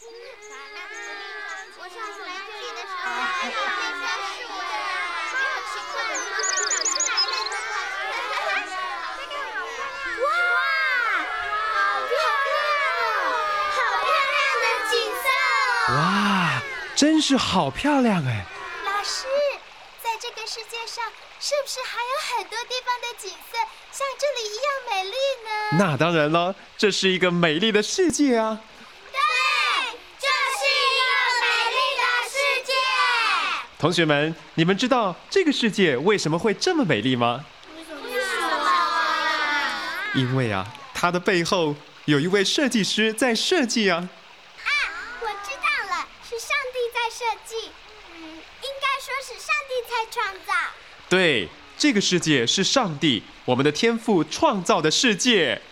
我上次来这里的时候还我的呢哇好漂亮哦哇真是好漂亮哎。老师在这个世界上是不是还有很多地方的景色像这里一样美丽呢？那当然了这是一个美丽的世界啊。同学们，你们知道这个世界为什么会这么美丽吗？为什么啊？因为啊，它的背后有一位设计师在设计啊。啊，我知道了，是上帝在设计。嗯，应该说是上帝在创造。对，这个世界是上帝，我们的天赋创造的世界。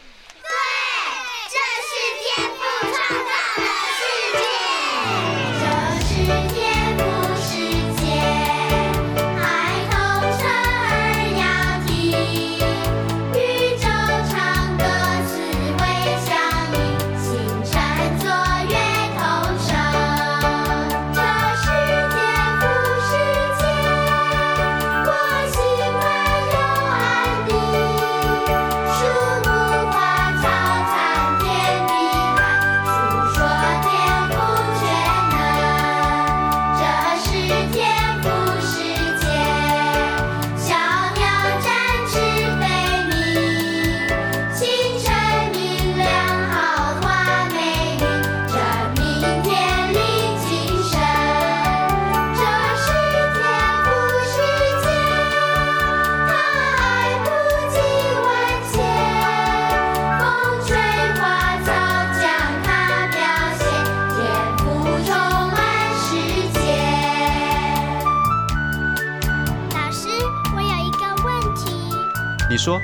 你说，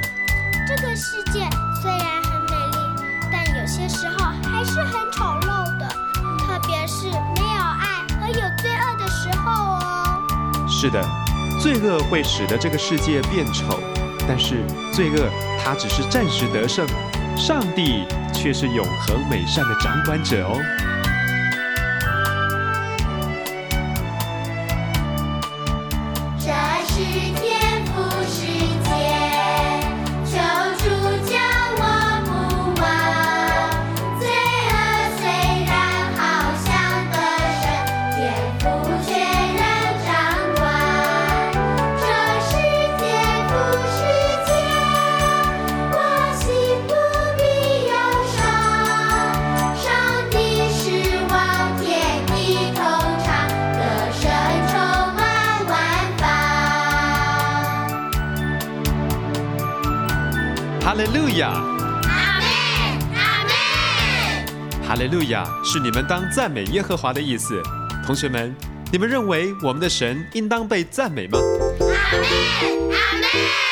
这个世界虽然很美丽，但有些时候还是很丑陋的，特别是没有爱和有罪恶的时候哦。是的，罪恶会使得这个世界变丑，但是罪恶它只是暂时得胜，上帝却是永恒美善的掌管者哦。哈利路亚，阿门，阿门。哈利路亚是你们当赞美耶和华的意思。同学们，你们认为我们的神应当被赞美吗？阿门，阿门。